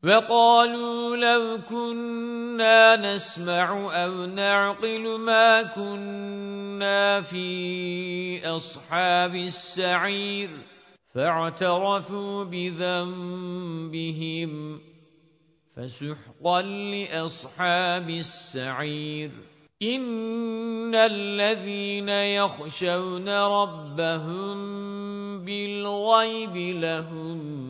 وَقَالُوا لَوْ كُنَّا نَسْمَعُ أَوْ نَعْقِلُ مَا كُنَّا فِي أَصْحَابِ السَّعِيرِ فَاعْتَرَفُوا بِذَنبِهِمْ فَسُحْقًا لِأَصْحَابِ السَّعِيرِ إِنَّ الَّذِينَ يَخْشَوْنَ رَبَّهُم بِالْغَيْبِ لَهُم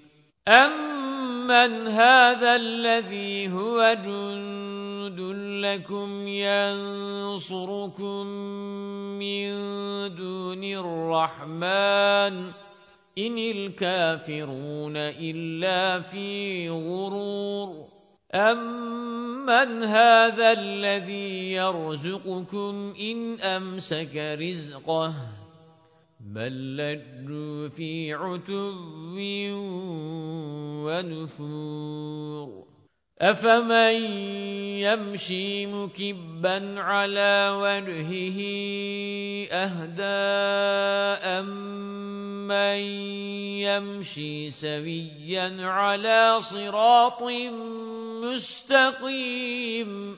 أَمَّنْ هَذَا الَّذِي هُوَ جُندٌ لَكُمْ يَنصُرُكُم مِّن دُونِ الرَّحْمَنِ إِنِ الْكَافِرُونَ إِلَّا فِي غُرُورٍ أَمَّنْ هَذَا الَّذِي يَرْزُقُكُمْ إِنْ أَمْسَكَ رِزْقَهُ بل لجوا في عتب ونفور أفمن يمشي مكبا على وجهه أهداء من يمشي سويا على صراط مستقيم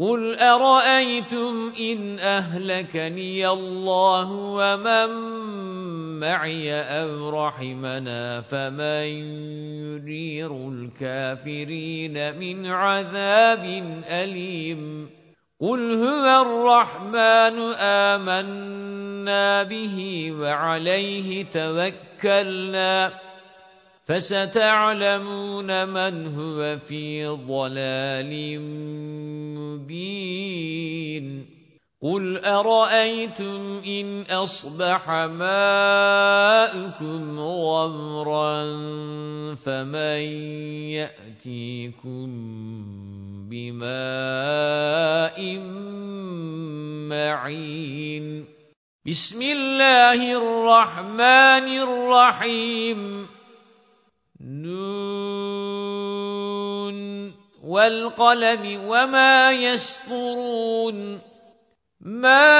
قُلْ أَرَأَيْتُمْ إِنْ أَهْلَكَنِيَ اللَّهُ وَمَن مَّعِيَ أَوْ رَحِمَنَا فَمَن يُجِيرُ الْكَافِرِينَ مِنْ عَذَابٍ أَلِيمٍ قُلْ هُوَ الرَّحْمَنُ آمَنَّا بِهِ وَعَلَيْهِ تَوَكَّلْنَا فَسَتَعْلَمُونَ مَنْ هُوَ فِي ضَلَالٍ مُبِينٍ. قُلْ أَرَأَيْتُمْ إِنْ أَصْبَحَ مَاؤُكُمْ غَوْرًا فَمَنْ يَأْتِيكُمْ بِمَاءٍ مَّعِينٍ. بِسْمِ اللَّهِ الرَّحْمَنِ الرَّحِيمِ. نون والقلم وما يسطرون ما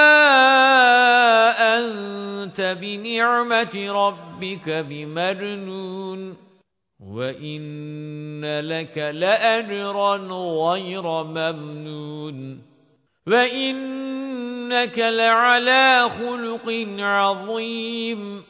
أنت بنعمة ربك بمجنون وإن لك لأجرا غير ممنون وإنك لعلى خلق عظيم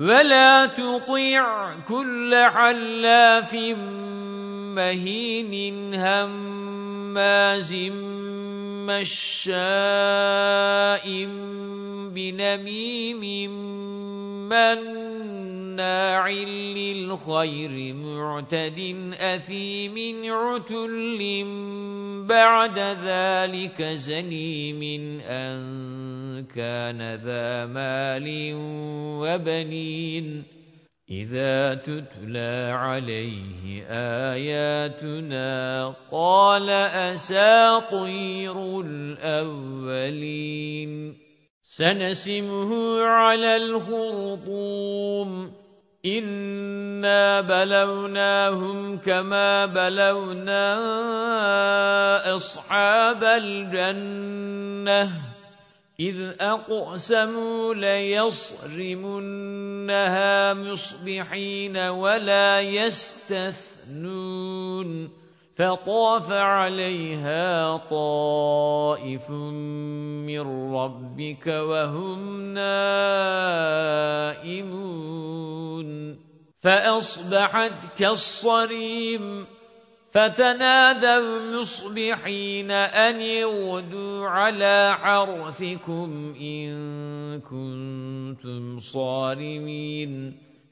وَلَا تُطِعْ كُلَّ حَلَّافٍ مَّهِينٍ هَمَّازٍ مَّشَّاءٍ بِنَمِيمٍ مَّنَّاعٍ لِّلْخَيْرِ مُعْتَدٍ أَثِيمٍ عُتُلٍّ بَعْدَ ذَلِكَ زَنِيمٍ أَن كَانَ ذَا مَالٍ وَبَنِينَ. إِذَا تُتْلَى عَلَيْهِ آيَاتُنَا قَالَ أَسَاطِيرُ الْأَوَّلِينَ. سَنَسِمُهُ عَلَى الْخُرْطُومِ. إِنَّا بَلَوْنَاهُمْ كَمَا بَلَوْنَا أَصْحَابَ الْجَنَّةِ إِذْ أَقْسَمُوا لَيَصْرِمُنَّهَا مُصْبِحِينَ وَلَا يَسْتَثْنُونَ فَطَافَ عَلَيْهَا طَائِفٌ مِّن رَّبِّكَ وَهُمْ نَائِمُونَ. فَأَصْبَحَتْ كَالصَّرِيمِ. فَتَنَادَوْا مُصْبِحِينَ أَنِ اغْدُوا عَلَى حَرْثِكُمْ إِن كُنتُمْ صَارِمِينَ.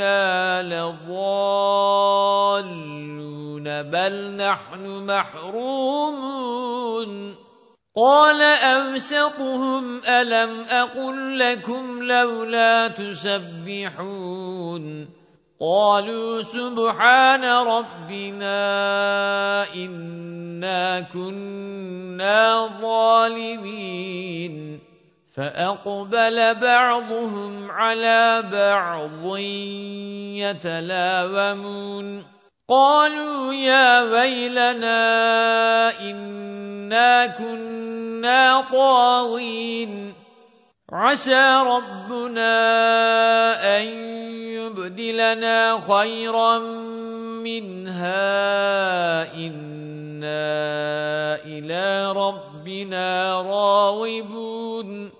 إنا لضالون بل نحن محرومون قال أوسطهم ألم أقل لكم لولا تسبحون قالوا سبحان ربنا إنا كنا ظالمين فأقبل بعضهم على بعض يتلاومون. قالوا يا ويلنا إنا كنا طاغين. عسى ربنا أن يبدلنا خيرا منها. إنا إلى ربنا راغبون.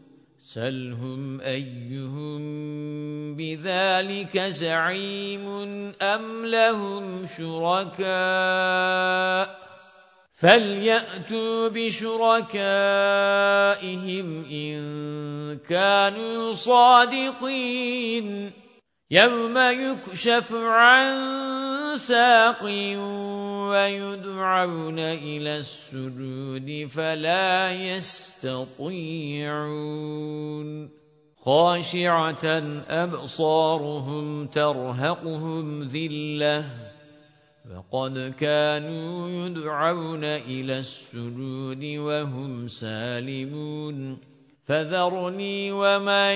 سَلْهُمْ أَيُّهُمْ بِذَلِكَ زَعِيمٌ أَمْ لَهُمْ شُرَكَاءُ فَلْيَأْتُوا بِشُرَكَائِهِمْ إِن كَانُوا صَادِقِينَ يَوْمَ يُكْشَفُ عَن سَاقٍ وَيُدْعَوْنَ إِلَى السُّجُودِ فَلَا يَسْتَطِيعُونَ. خَاشِعَةً أَبْصَارُهُمْ تَرْهَقُهُمْ ذِلَّةٌ فَقَدْ كَانُوا يُدْعَوْنَ إِلَى السُّجُودِ وَهُمْ سَالِمُونَ. فَذَرْنِي وَمَن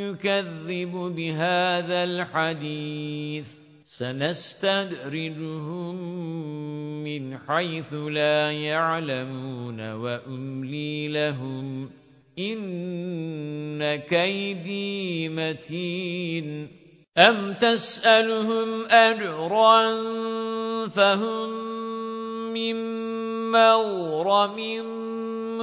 يُكَذِّبُ بِهَذَا الْحَدِيثِ. سَنَسْتَدْرِجُهُم مِّنْ حَيْثُ لَا يَعْلَمُونَ وَأُمْلِي لَهُمْ إِنَّ كَيْدِي مَتِينٌ. أَمْ تَسْأَلُهُمْ أَجْرًا فَهُمْ مِنْ مَغْرَمٍ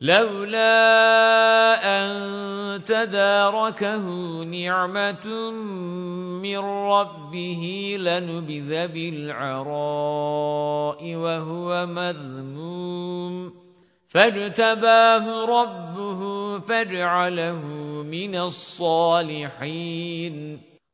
لَوْلَا أَن تَدَارَكَهُ نِعْمَةٌ مِّن رَّبِّهِ لَنُبِذَ بِالْعَرَاءِ وَهُوَ مَذْمُومٌ. فَاجْتَبَاهُ رَبُّهُ فَجَعَلَهُ مِنَ الصَّالِحِينَ.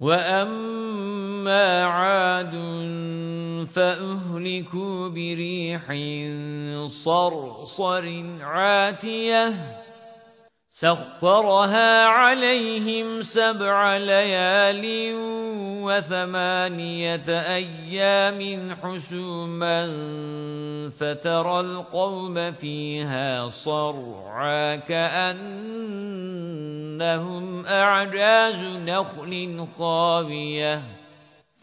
وَأَمَّا عَادٌ فَأُهْلِكُوا بِرِيحٍ صَرْصَرٍ عَاتِيَةٍ سَخَّرَهَا عَلَيْهِمْ سَبْعَ لَيَالٍ وَثَمَانِيَةَ أَيَّامٍ حُسُومًا فَتَرَى الْقَوْمَ فِيهَا صَرْعَىٰ كَأَنَّهُمْ أَعْجَازُ نَخْلٍ خَاوِيَةٍ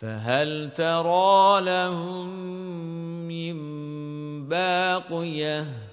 فَهَلْ تَرَىٰ لَهُم مِّن بَاقِيَةٍ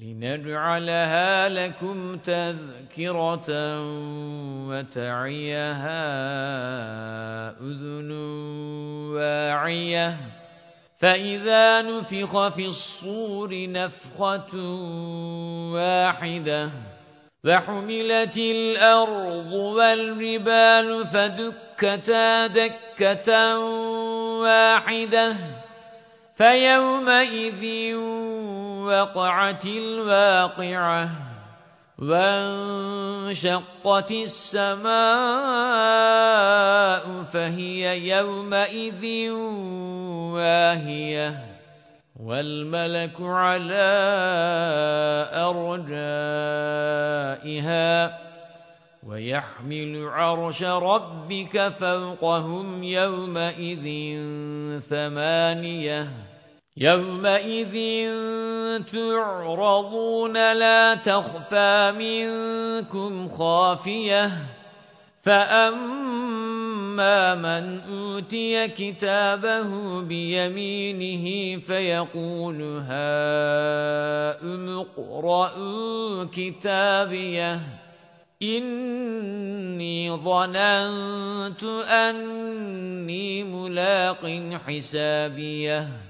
لِنَجْعَلَهَا لَكُمْ تَذْكِرَةً وَتَعِيَهَا أُذُنٌ وَاعِيَةٌ. فَإِذَا نُفِخَ فِي الصُّورِ نَفْخَةٌ وَاحِدَةٌ وَحُمِلَتِ الْأَرْضُ وَالْجِبَالُ فَدُكَّتَا دَكَّةً وَاحِدَةً فَيَوْمَئِذٍ وَقَعَتِ الْوَاقِعَةُ وَانشَقَّتِ السَّمَاءُ فَهِيَ يَوْمَئِذٍ وَاهِيَةٌ وَالْمَلَكُ عَلَى أَرْجَائِهَا وَيَحْمِلُ عَرْشَ رَبِّكَ فَوْقَهُمْ يَوْمَئِذٍ ثَمَانِيَةٌ يَوْمَئِذٍ تُعْرَضُونَ لَا تَخْفَى مِنكُمْ خَافِيَةٌ فَأَمَّا مَنْ أُوتِيَ كِتَابَهُ بِيَمِينِهِ فَيَقُولُ هَاؤُمُ اقْرَءُوا كِتَابِيَهْ إِنِّي ظَنَنتُ أَنِّي مُلَاقٍ حِسَابِيَهْ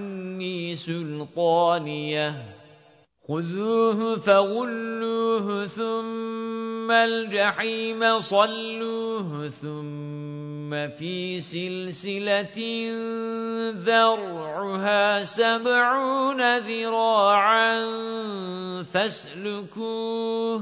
سُلْطَانِيَهْ. خُذُوهُ فَغُلُّوهُ ثُمَّ الْجَحِيمَ صَلُّوهُ ثُمَّ فِي سِلْسِلَةٍ ذَرْعُهَا سَبْعُونَ ذِرَاعًا فَاسْلُكُوهُ.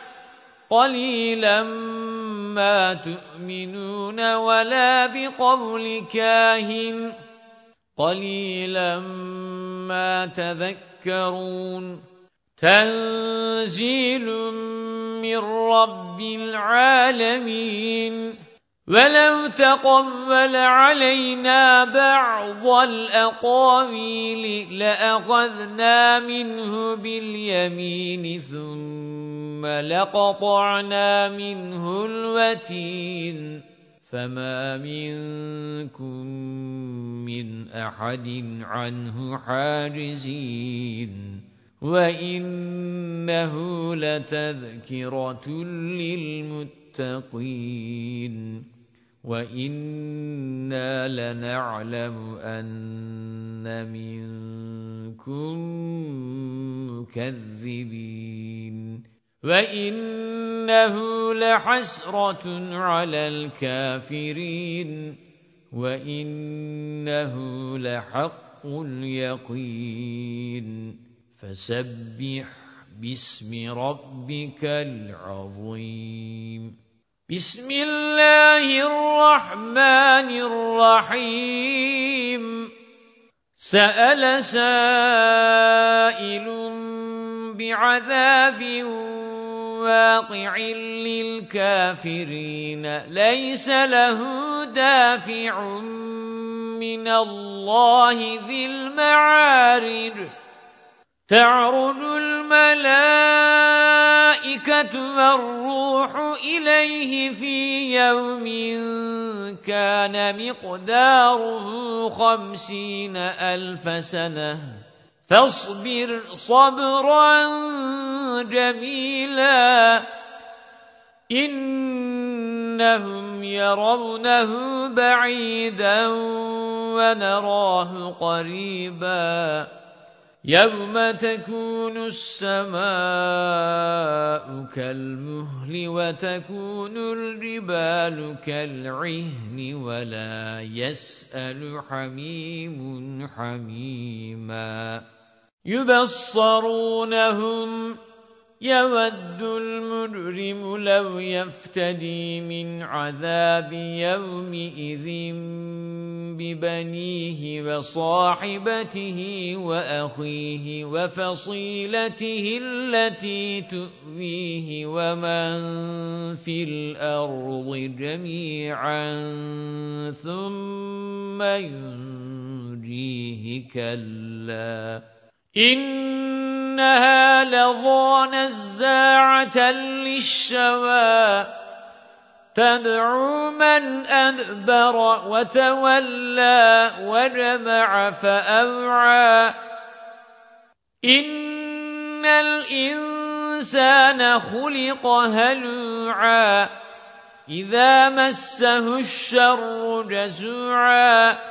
قَلِيلًا مَا تُؤْمِنُونَ وَلَا بِقَوْلِ كَاهِنٍ قَلِيلًا مَا تَذَكَّرُونَ تَنزِيلٌ مِّن رَّبِّ الْعَالَمِينَ وَلَوْ تَقَوَّلَ عَلَيْنَا بَعْضَ الْأَقَاوِيلِ لَأَخَذْنَا مِنْهُ بِالْيَمِينِ ثُمَّ لَقَطَعْنَا مِنْهُ الْوَتِينَ فَمَا مِنكُم مِّنْ أَحَدٍ عَنْهُ حَاجِزِينَ وَإِنَّهُ لَتَذْكِرَةٌ لِّلْمُتَّقِينَ وَإِنَّا لَنَعْلَمُ أَنَّ مِنكُم مُّكَذِّبِينَ وَإِنَّهُ لَحَسْرَةٌ عَلَى الْكَافِرِينَ وَإِنَّهُ لَحَقُّ الْيَقِينِ فَسَبِّحْ بِاسْمِ رَبِّكَ الْعَظِيمِ بِسْمِ اللَّهِ الرَّحْمَنِ الرَّحِيمِ سَأَلَ سَائِلٌ بِعَذَابٍ واقع للكافرين. ليس له دافع من الله ذي المعارج. تعرج الملائكة والروح إليه في يوم كان مقداره خمسين ألف سنة. فاصبر صبرا جميلا إنهم يرونه بعيدا ونراه قريبا يوم تكون السماء كالمهل وتكون الجبال كالعهن ولا يسأل حميم حميما يبصرونهم يود المجرم لو يفتدي من عذاب يومئذ ببنيه وصاحبته وأخيه وفصيلته التي تؤويه ومن في الأرض جميعا ثم ينجيه كلا إِنَّهَا لَظَى نَزَّاعَةً لِلشَّوَىٰ. تَدْعُو مَنْ أَدْبَرَ وَتَوَلَّىٰ وَجَمَعَ فَأَوْعَىٰ. إِنَّ الْإِنسَانَ خُلِقَ هَلُوعًا. إِذَا مَسَّهُ الشَّرُّ جَزُوعًا.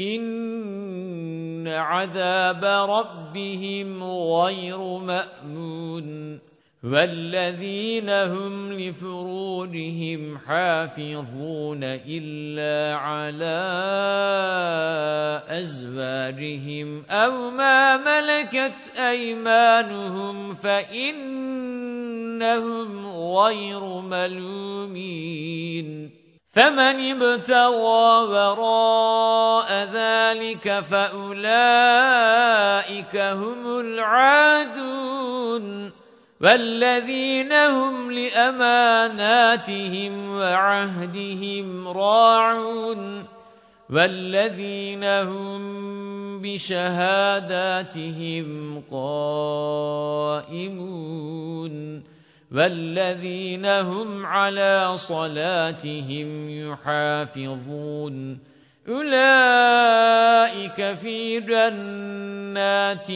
إِنَّ عَذَابَ رَبِّهِمْ غَيْرُ مَأْمُونٍ وَالَّذِينَ هُمْ لِفُرُوجِهِمْ حَافِظُونَ إِلَّا عَلَى أَزْوَاجِهِمْ أَوْ مَا مَلَكَتْ أَيْمَانُهُمْ فَإِنَّهُمْ غَيْرُ مَلُومِينَ فَمَنِ ابْتَغَى وَرَاءَ ذَلِكَ فَأُولَئِكَ هُمُ الْعَادُونَ وَالَّذِينَ هُمْ لِأَمَانَاتِهِمْ وَعَهْدِهِمْ رَاعُونَ وَالَّذِينَ هُمْ بِشَهَادَاتِهِمْ قَائِمُونَ وَالَّذِينَ هُمْ عَلَى صَلَاتِهِمْ يُحَافِظُونَ أُولَئِكَ فِي جَنَّاتٍ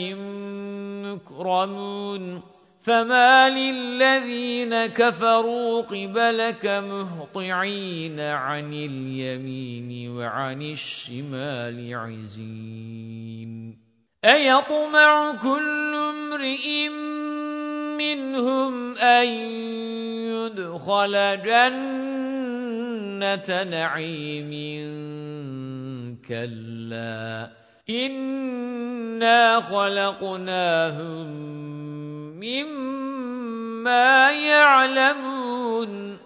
مُكْرَمُونَ فَمَا لِلَّذِينَ كَفَرُوا قِبَلَكَ مُهْطِعِينَ عَنِ الْيَمِينِ وَعَنِ الشِّمَالِ عِزِينَ أَيَطْمَعُ كُلُّ امْرِئٍ مِّنْهُمْ أَن يُدْخَلَ جَنَّةَ نَعِيمٍ كَلَّا. إِنَّا خَلَقْنَاهُم مِّمَّا يَعْلَمُونَ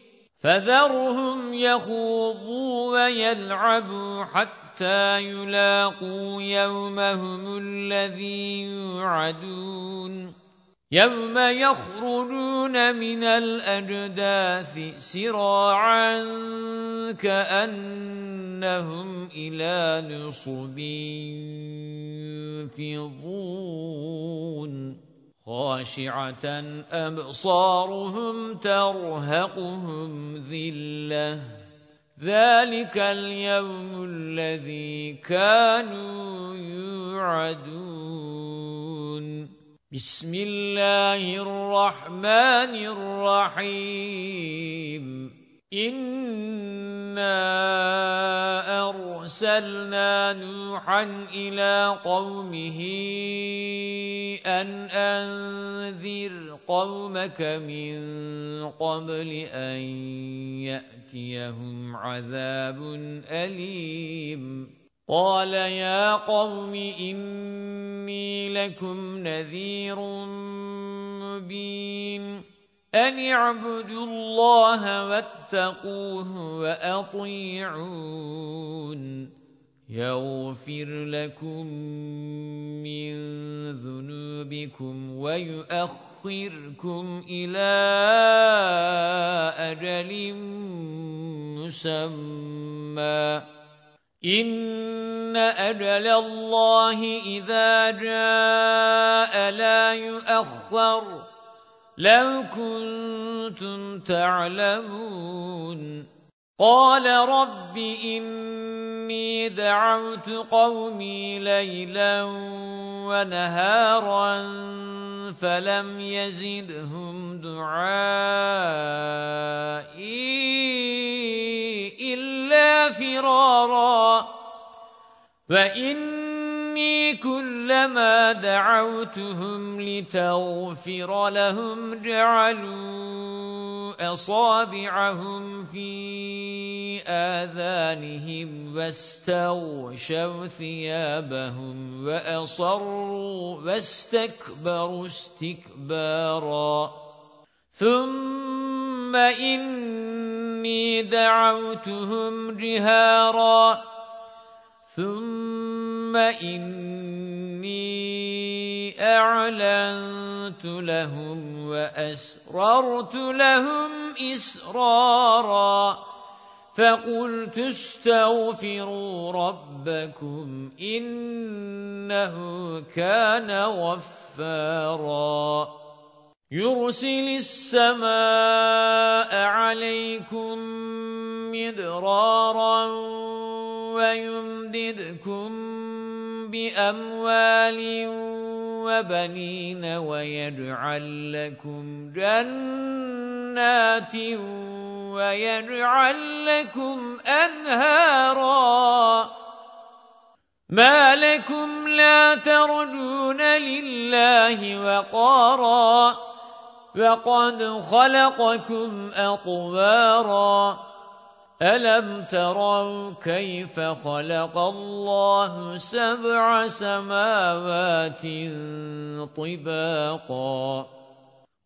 فَذَرْهُمْ يَخُوضُوا وَيَلْعَبُوا حَتَّى يُلَاقُوا يَوْمَهُمُ الَّذِي يُوعَدُونَ. يَوْمَ يَخْرُجُونَ مِنَ الْأَجْدَاثِ سِرَاعًا كَأَنَّهُمْ إِلَى نُصُبٍ يُوفِضُونَ خَاشِعَةً أَبْصَارُهُمْ تَرْهَقُهُمْ ذِلَّةٌ ذَلِكَ الْيَوْمُ الَّذِي كَانُوا يُوعَدُونَ بِسْمِ اللَّهِ الرَّحْمَنِ الرَّحِيمِ إِنَّا أَرْسَلْنَا نُوحًا إِلَى قَوْمِهِ أَنْ أَنذِرْ قَوْمَكَ مِنْ قَبْلِ أَنْ يَأْتِيَهُمْ عَذَابٌ أَلِيمٌ قَالَ يَا قَوْمِ إِنِّي لَكُمْ نَذِيرٌ مُبِينٌ أَنِ اعْبُدُوا اللَّهَ وَاتَّقُوهُ وَأَطِيعُونِ. يَغْفِرْ لَكُم مِّن ذُنُوبِكُمْ وَيُؤَخِّرْكُمْ إِلَى أَجَلٍ مُّسَمًّى. إِنَّ أَجَلَ اللَّهِ إِذَا جَاءَ لَا يُؤَخَّرُ. لَوْ كُنتُمْ تَعْلَمُونَ. قَالَ رَبِّ إِنِّي دَعَوْتُ قَوْمِي لَيْلًا وَنَهَارًا فَلَمْ يَزِدْهُمْ دُعَائِي إِلَّا فِرَارًا. وَإِنِّي كُلَّمَا دَعَوْتُهُمْ لِتَغْفِرَ لَهُمْ جَعَلُوا أَصَابِعَهُمْ فِي آذَانِهِمْ وَاسْتَغْشَوْا ثِيَابَهُمْ وَأَصَرُّوا وَاسْتَكْبَرُوا اسْتِكْبَارًا. ثُمَّ إِنِّي دَعَوْتُهُمْ جِهَارًا. ثُمَّ إِنِّي أَعْلَنتُ لَهُمْ وَأَسْرَرْتُ لَهُمْ إِسْرَارًا فَقُلْتُ اسْتَغْفِرُوا رَبَّكُمْ إِنَّهُ كَانَ غَفَّارًا يُرْسِلِ السَّمَاءَ عَلَيْكُمْ مِدْرَارًا وَيُمْدِدْكُمْ بِأَمْوَالٍ وَبَنِينَ وَيَجْعَلْ لَكُمْ جَنَّاتٍ وَيَجْعَلْ لَكُمْ أَنْهَارًا. مَا لَكُمْ لَا تَرْجُونَ لِلَّهِ وَقَارًا. وَقَدْ خَلَقَكُمْ أَطْوَارًا أَلَمْ تَرَوْا كَيْفَ خَلَقَ اللَّهُ سَبْعَ سَمَاوَاتٍ طِبَاقًا؟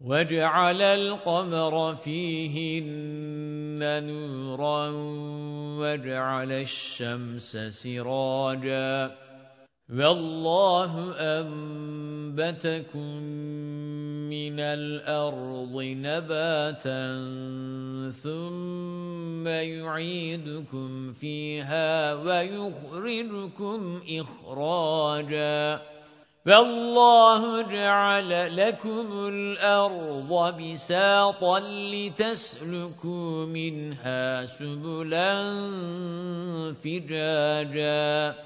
وَجَعَلَ الْقَمَرَ فِيهِنَّ نُورًا وَجَعَلَ الشَّمْسَ سِرَاجًا. وَاللَّهُ أَنبَتَكُم مِّنَ الْأَرْضِ نَبَاتًا ثُمَّ يُعِيدُكُمْ فِيهَا وَيُخْرِجُكُمْ إِخْرَاجًا. فَاللَّهُ جَعَلَ لَكُمُ الْأَرْضَ بِسَاطًا لِتَسْلُكُوا مِنْهَا سُبُلًا فِجَاجًا.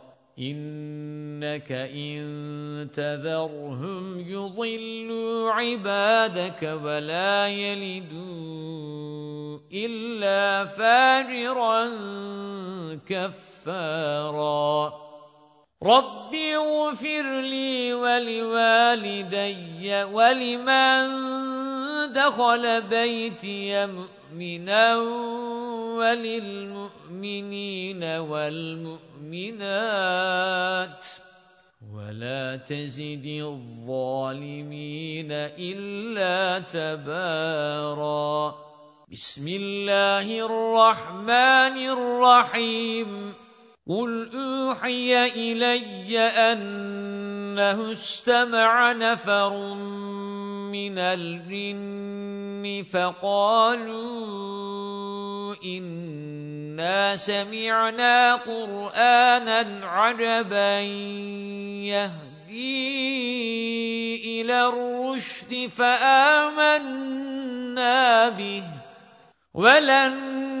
إِنَّكَ إِن تَذَرْهُمْ يُضِلُّوا عِبَادَكَ وَلَا يَلِدُوا إِلَّا فَاجِرًا كَفَّارًا رَبِّ اغْفِرْ لِي وَلِوَالِدَيَّ وَلِمَن دَخَلَ بَيْتِيَ مُؤْمِنًا وَلِلْمُؤْمِنِينَ وَالْمُؤْمِنَاتِ وَلَا تَزِدِ الظَّالِمِينَ إِلَّا تَبَارًا بِسْمِ اللَّهِ الرَّحْمَنِ الرَّحِيمِ قُلْ أُوحِيَ إِلَيَّ أَنَّهُ اسْتَمَعَ نَفَرٌ مِنَ الْجِنِّ فَقَالُوا إِنَّا سَمِعْنَا قُرْآنًا عَجَبًا يَهْدِي إِلَى الرُّشْدِ فَآمَنَّا بِهِ وَلَن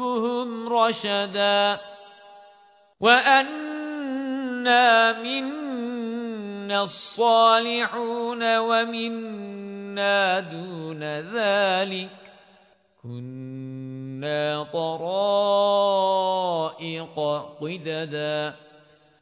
رَبُّهُمْ رَشَدًا وَأَنَّا مِنَّا الصَّالِحُونَ وَمِنَّا دُونَ ذَلِكَ كُنَّا طَرَائِقَ قِدَدًا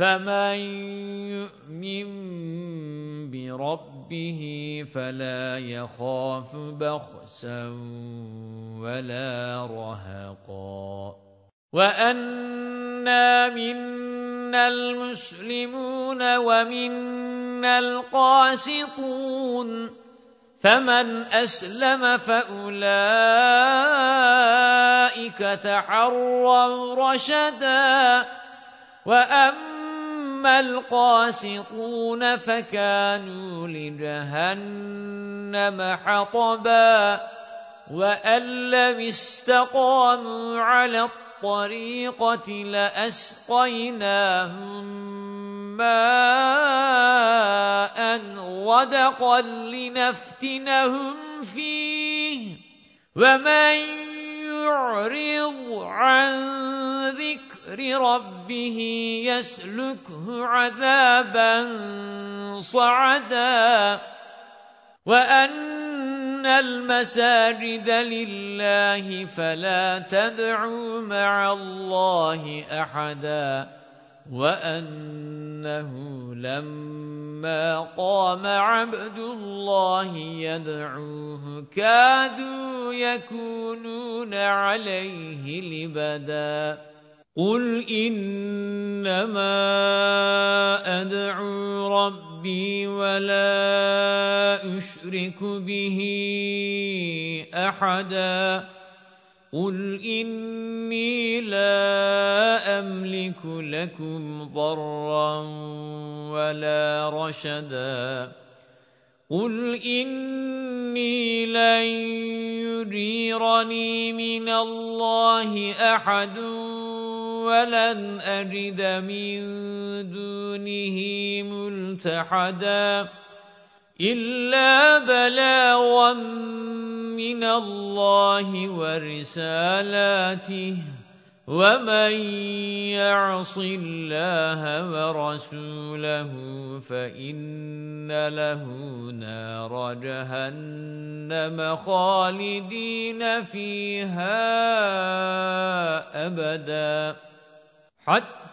فَمَن يُؤْمِن بِرَبِّهِ فَلَا يَخَافُ بَخْسًا وَلَا رَهَقًا وَأَنَّا مِنَّا الْمُسْلِمُونَ وَمِنَّا الْقَاسِطُونَ فَمَنْ أَسْلَمَ فَأُولَئِكَ تَحَرَّوْا رَشَدًا وَأَمَّا الْقَاسِطُونَ فَكَانُوا لِجَهَنَّمَ حَطَبًا وَأَن لَّمِ اسْتَقَامُوا عَلَى الطَّرِيقَةِ لَأَسْقَيْنَاهُم مَّاءً غَدَقًا لِّنَفْتِنَهُمْ فِيهِ. وَمَن يُعْرِضْ عَن ذِكْرِ رَبِّهِ يَسْلُكْهُ عَذَابًا صَعَدًا. وَأَنَّ الْمَسَاجِدَ لِلَّهِ فَلَا تَدْعُوا مَعَ اللَّهِ أَحَدًا. وَأَنَّهُ لَمَّا قَامَ عَبْدُ اللَّهِ يَدْعُوهُ كَادُوا يَكُونُونَ عَلَيْهِ لِبَدًا. قُلْ إِنَّمَا أَدْعُو رَبِّي وَلَا أُشْرِكُ بِهِ أَحَدًا. قُلْ إِنِّي لَا أَمْلِكُ لَكُمْ ضَرًّا وَلَا رَشَدًا قُلْ إِنِّي لَن يُجِيرَنِي مِنَ اللَّهِ أَحَدٌ وَلَنْ أَجِدَ مِن دُونِهِ مُلْتَحَدًا إِلَّا بَلَاغًا مِّنَ اللَّهِ وَرِسَالَاتِهِ وَمَن يَعْصِ اللَّهَ وَرَسُولَهُ فَإِنَّ لَهُ نَارَ جَهَنَّمَ خَالِدِينَ فِيهَا أَبَدًا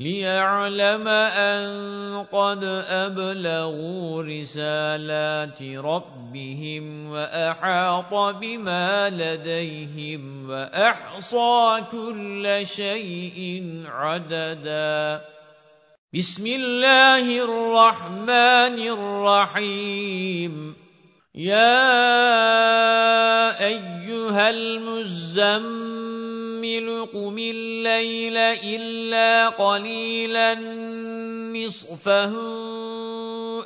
لِيَعْلَمَ أَن قَدْ أَبْلَغُوا رِسَالَاتِ رَبِّهِمْ وَأَحَاطَ بِمَا لَدَيْهِمْ وَأَحْصَىٰ كُلَّ شَيْءٍ عَدَدًا. بِسْمِ اللَّهِ الرَّحْمَنِ الرَّحِيمِ. يَا أَيُّهَا الْمُزَّمِّلُ قُمِ اللَّيْلَ إِلَّا قَلِيلًا نِّصْفَهُ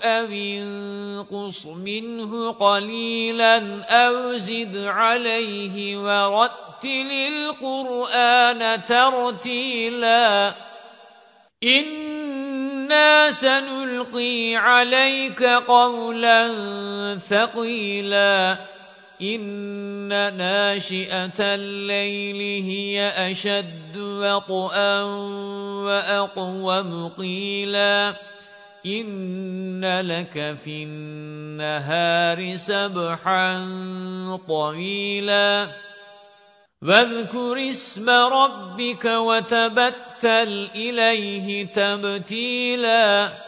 أَوِ انقُصْ مِنْهُ قَلِيلًا أَوْ زِدْ عَلَيْهِ وَرَتِّلِ الْقُرْآنَ تَرْتِيلًا إِنَّا سَنُلْقِي عَلَيْكَ قَوْلًا ثَقِيلًا إِنَّ نَاشِئَةَ اللَّيْلِ هِيَ أَشَدُّ وَطْئًا وَأَقْوَمُ قِيلًا إِنَّ لَكَ فِي النَّهَارِ سَبْحًا طَوِيلًا وَاذْكُرِ اسْمَ رَبِّكَ وَتَبَتَّلْ إِلَيْهِ تَبْتِيلًا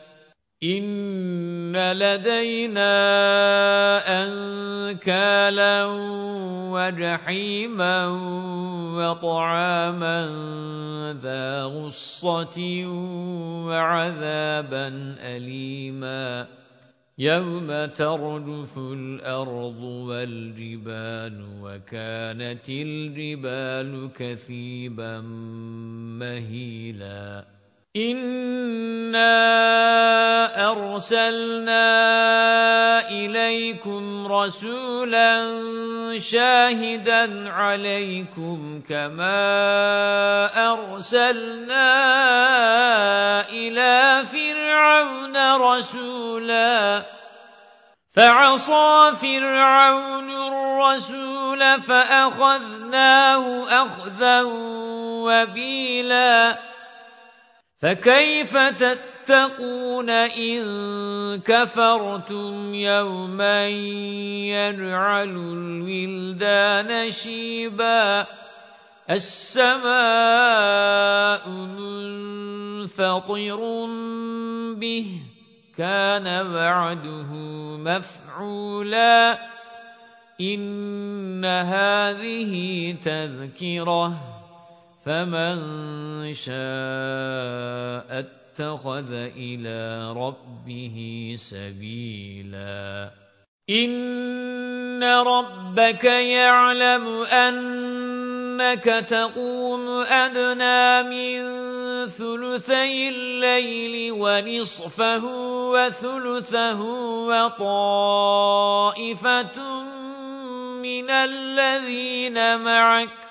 إِنَّ لَدَيْنَا أَنكَالًا وَجَحِيمًا وَطَعَامًا ذَا غُصَّةٍ وَعَذَابًا أَلِيمًا يَوْمَ تَرْجُفُ الْأَرْضُ وَالْجِبَالُ وَكَانَتِ الْجِبَالُ كَثِيبًا مَهِيلًا إِنَّا أَرْسَلْنَا إِلَيْكُمْ رَسُولًا شَاهِدًا عَلَيْكُمْ كَمَا أَرْسَلْنَا إِلَى فِرْعَوْنَ رَسُولًا فَعَصَىٰ فِرْعَوْنُ الرَّسُولَ فَأَخَذْنَاهُ أَخْذًا وَبِيلًا فَكَيْفَ تَتَّقُونَ إِن كَفَرْتُمْ يَوْمًا يَجْعَلُ الْوِلْدَانَ شِيبًا السَّمَاءُ مُنفَطِرٌ بِهِ كَانَ وَعْدُهُ مَفْعُولًا إِنَّ هَذِهِ تَذْكِرَةٌ فَمَن شَاءَ اتَّخَذَ إِلَى رَبِّهِ سَبِيلًا إِنَّ رَبَّكَ يَعْلَمُ أَنَّكَ تَقُومُ أَدْنَى مِن ثُلُثَيِ اللَّيْلِ وَنِصْفَهُ وَثُلُثَهُ وَطَائِفَةٌ مِّنَ الَّذِينَ مَعَكَ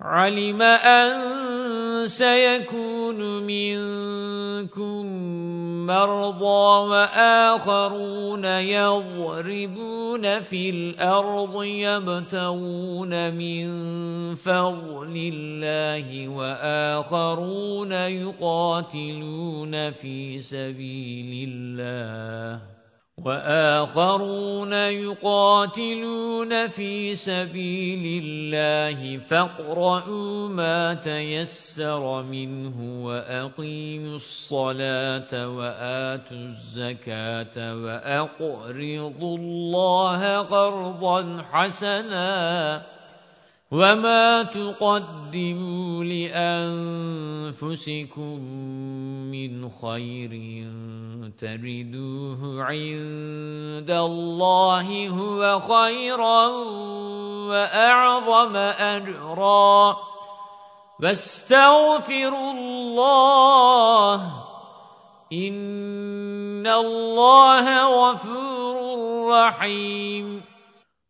عَلِمَ أَن سَيَكُونُ مِنكُم مَّرْضَىٰ وَآخَرُونَ يَضْرِبُونَ فِي الْأَرْضِ يَبْتَغُونَ مِن فَضْلِ اللَّهِ وَآخَرُونَ يُقَاتِلُونَ فِي سَبِيلِ اللَّهِ. وَآخَرُونَ يُقَاتِلُونَ فِي سَبِيلِ اللَّهِ فَاقْرَءُوا مَا تَيَسَّرَ مِنْهُ وَأَقِيمُوا الصَّلَاةَ وَآتُوا الزَّكَاةَ وَأَقْرِضُوا اللَّهَ قَرْضًا حَسَنًا وَمَا تُقَدِّمُوا لِأَنفُسِكُم مِّنْ خَيْرٍ تَجِدُوهُ عِندَ اللَّهِ هُوَ خَيْرًا وَأَعْظَمَ أَجْرًا وَاسْتَغْفِرُوا اللَّهَ إِنَّ اللَّهَ غَفُورٌ رَّحِيمٌ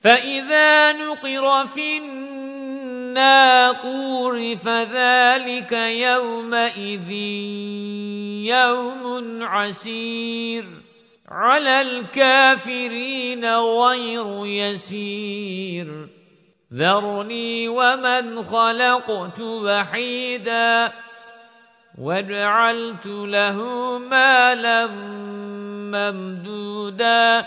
فَإِذَا نُقِرَ فِي الناقور فذلك يومئذ يوم عسير على الكافرين غير يسير ذرني ومن خلقت وحيدا وجعلت له مالا ممدودا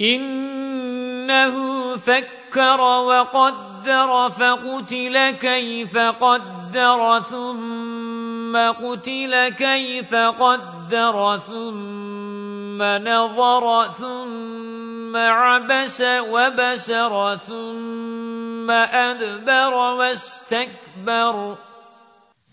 إِنَّهُ فَكَّرَ وَقَدَّرَ فَقُتِلَ كَيْفَ قَدَّرَ ثُمَّ قُتِلَ كَيْفَ قَدَّرَ ثُمَّ نَظَرَ ثُمَّ عَبَسَ وَبَسَرَ ثُمَّ أَدْبَرَ وَاسْتَكْبَرَ.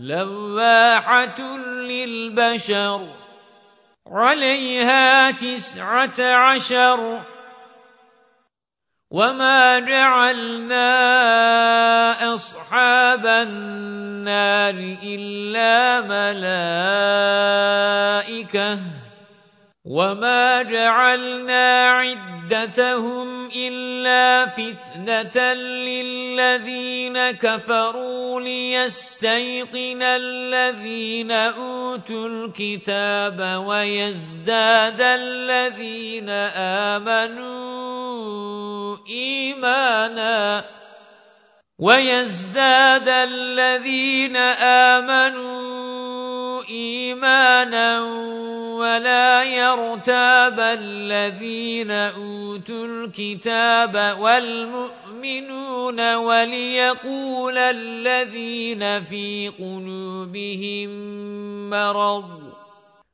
لواحة للبشر عليها تسعة عشر وما جعلنا أصحاب النار إلا ملائكة وَمَا جَعَلْنَا عِدَّتَهُمْ إِلَّا فِتْنَةً لِّلَّذِينَ كَفَرُوا لِيَسْتَيْقِنَ الَّذِينَ أُوتُوا الْكِتَابَ وَيَزْدَادَ الَّذِينَ آمَنُوا إِيمَانًا وَيَزْدَادَ الَّذِينَ آمَنُوا إِيمَانًا وَلَا يَرْتَابَ الَّذِينَ أُوتُوا الْكِتَابَ وَالْمُؤْمِنُونَ وَلِيَقُولَ الَّذِينَ فِي قُلُوبِهِم مَّرَضٌ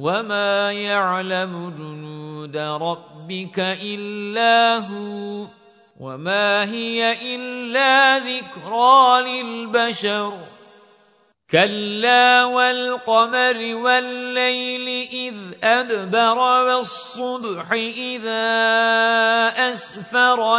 وَمَا يَعْلَمُ جُنُودَ رَبِّكَ إِلَّا هُوَ وَمَا هِيَ إِلَّا ذِكْرَى لِلْبَشَرِ كَلَّا وَالْقَمَرِ وَاللَّيْلِ إِذْ أَدْبَرَ وَالصُّبْحِ إِذَا أَسْفَرَ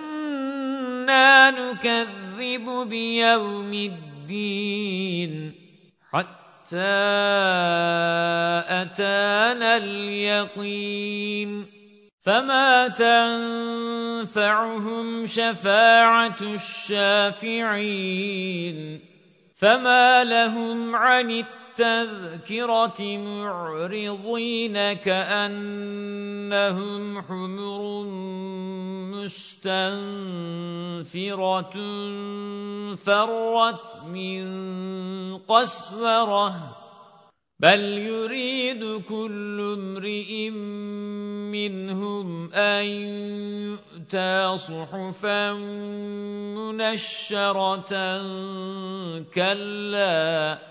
نُكَذِّبُ بِيَوْمِ الدِّينِ حَتَّى أَتَانَا الْيَقِينُ فَمَا تَنفَعُهُمْ شَفَاعَةُ الشَّافِعِينَ فَمَا لَهُمْ عَنِ التَّذْكِرَةِ مُعْرِضِينَ كَأَنَّهُمْ حُمُرٌ مُسْتَنفِرَةٌ فَرَّتْ مِنْ قَسْوَرَةٍ. بَلْ يُرِيدُ كُلُّ امْرِئٍ مِّنْهُمْ أَن يُؤْتَىٰ صُحُفًا مُّنَشَّرَةً. كَلَّا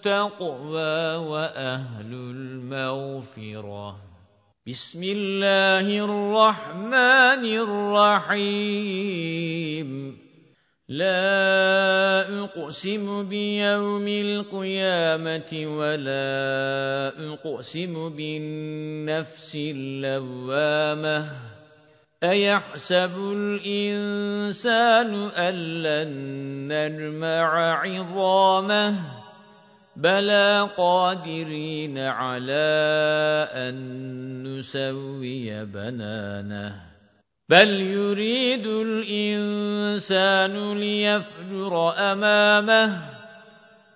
التَّقْوَى وَأَهْلُ الْمَغْفِرَةِ. بِسْمِ اللَّهِ الرَّحْمَنِ الرَّحِيمِ. لَا أُقْسِمُ بِيَوْمِ الْقِيَامَةِ وَلَا أُقْسِمُ بِالنَّفْسِ اللَّوَّامَةِ. أَيَحْسَبُ الْإِنسَانُ أَلَّن نَّجْمَعَ عِظَامَهُ؟ بَلَى قَادِرِينَ عَلَى أَن نُّسَوِّيَ بَنَانَهُ بَلْ يُرِيدُ الْإِنسَانُ لِيَفْجُرَ أَمَامَهُ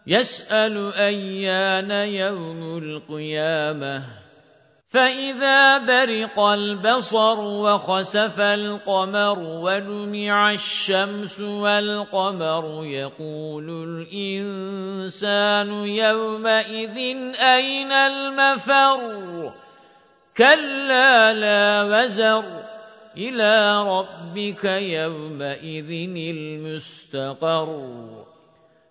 يَسْأَلُ أَيَّانَ يَوْمُ الْقِيَامَةِ فَإِذَا بَرِقَ الْبَصَرُ وَخَسَفَ الْقَمَرُ وَجُمِعَ الشَّمْسُ وَالْقَمَرُ يَقُولُ الْإِنسَانُ يَوْمَئِذٍ أَيْنَ الْمَفَرُّ؟ كَلَّا لَا وَزَرَ. إِلَى رَبِّكَ يَوْمَئِذٍ الْمُسْتَقَرُّ.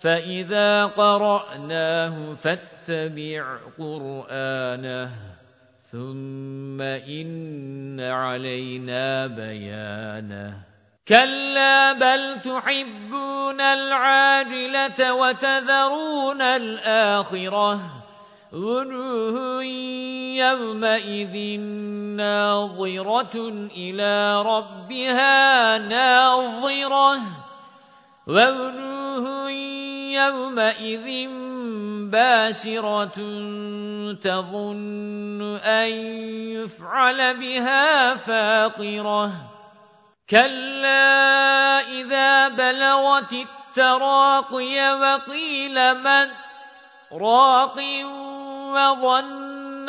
فَإِذَا قَرَأْنَاهُ فَاتَّبِعْ قُرْآنَهُ ثُمَّ إِنَّ عَلَيْنَا بَيَانَهُ كَلَّا بَلْ تُحِبُّونَ الْعَاجِلَةَ وَتَذَرُونَ الْآخِرَةَ وجوه يومئذ ناظرة إلى ربها ناظرة ووجوه يومئذ باسرة تظن أن يفعل بها فاقرة كلا إذا بلغت التراقي وقيل من راق وَظَنَّ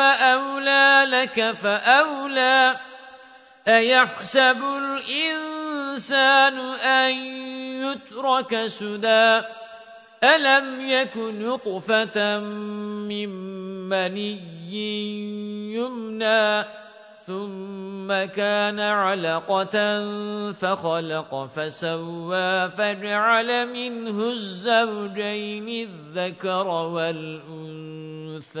أَوْلَى لَكَ فَأَوْلَى. أَيَحْسَبُ الْإِنسَانُ أَن يُتْرَكَ سُدًى؟ أَلَمْ يَكُ نُطْفَةً مِّن مَّنِيٍّ يُمْنَىٰ ثُمَّ كَانَ عَلَقَةً فَخَلَقَ فَسَوَّىٰ فَجَعَلَ مِنْهُ الزَّوْجَيْنِ الذَّكَرَ وَالْأُنثَىٰ.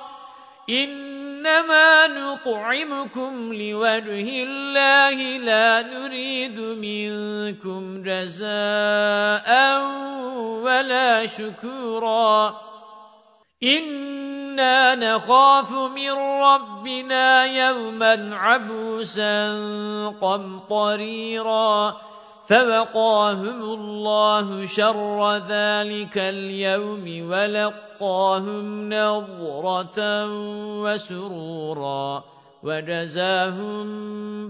إِنَّمَا نُطْعِمُكُمْ لِوَجْهِ اللَّهِ لَا نُرِيدُ مِنكُمْ جَزَاءً وَلَا شُكُورًا إِنَّا نَخَافُ مِن رَّبِّنَا يَوْمًا عَبُوسًا قَمْطَرِيرًا فَوَقَاهُمُ اللَّهُ شَرَّ ذَلِكَ الْيَوْمِ وَلَقَّاهُمْ نَضْرَةً وَسُرُورًا وَجَزَاهُم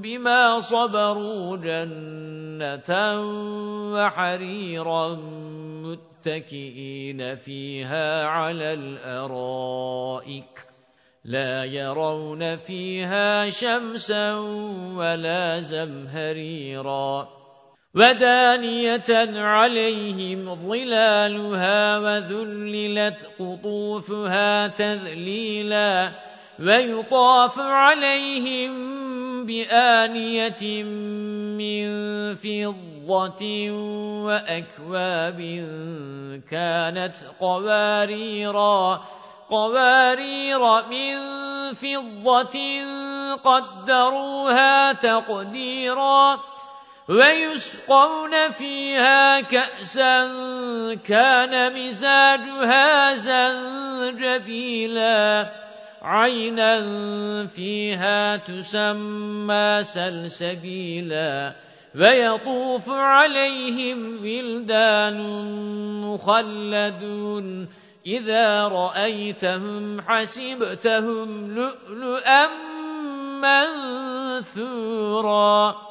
بِمَا صَبَرُوا جَنَّةً وَحَرِيرًا مُتَّكِئِينَ فِيهَا عَلَى الْأَرَائِكِ لَا يَرَوْنَ فِيهَا شَمْسًا وَلَا زَمْهَرِيرًا وَدَانِيَةً عَلَيْهِمْ ظِلَالُهَا وَذُلِّلَتْ قُطُوفُهَا تَذْلِيلًا وَيُطَافُ عَلَيْهِمْ بِآنِيَةٍ مِّن فِضَّةٍ وَأَكْوَابٍ كَانَتْ قَوَارِيرَا قَوَارِيرَ مِن فِضَّةٍ قَدَّرُوهَا تَقْدِيرًا وَيُسْقَوْنَ فِيهَا كَأْسًا كَانَ مِزَاجُهَا زَنجَبِيلًا. عَيْنًا فِيهَا تُسَمَّى سَلْسَبِيلًا. وَيَطُوفُ عَلَيْهِمْ وِلْدَانٌ مُخَلَّدُونَ. إِذَا رَأَيْتَهُمْ حَسِبْتَهُمْ لُؤْلُؤًا مَّنثُورًا.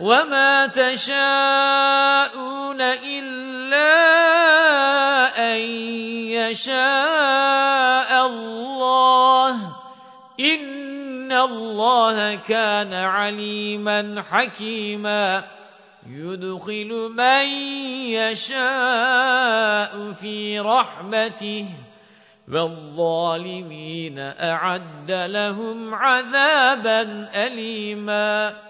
وَمَا تَشَاءُونَ إِلَّا أَن يَشَاءَ اللَّهُ إِنَّ اللَّهَ كَانَ عَلِيمًا حَكِيمًا يُدْخِلُ مَن يَشَاءُ فِي رَحْمَتِهِ وَالظَّالِمِينَ أَعَدَّ لَهُمْ عَذَابًا أَلِيمًا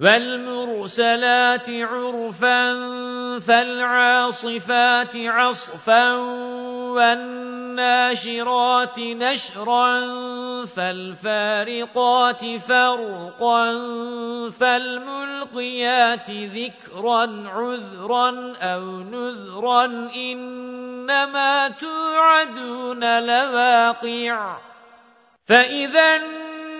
وَالْمُرْسَلَاتِ عُرْفًا فَالْعَاصِفَاتِ عَصْفًا وَالنَّاشِرَاتِ نَشْرًا فَالْفَارِقَاتِ فَرْقًا فَالْمُلْقِيَاتِ ذِكْرًا عُذْرًا أَوْ نُذْرًا إِنَّمَا تُوعَدُونَ لَوَاقِعٌ فَإِذَا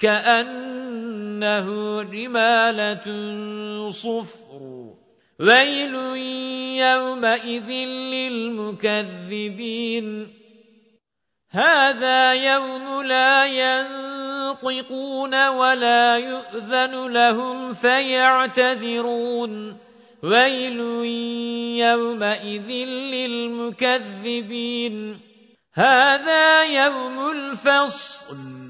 كأنه جمالة صفر. ويل يومئذ للمكذبين. هذا يوم لا ينطقون ولا يؤذن لهم فيعتذرون. ويل يومئذ للمكذبين. هذا يوم الفصل.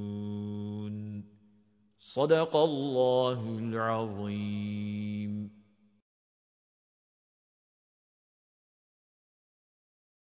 صَدَقَ اللَّهُ الْعَظِيمُ.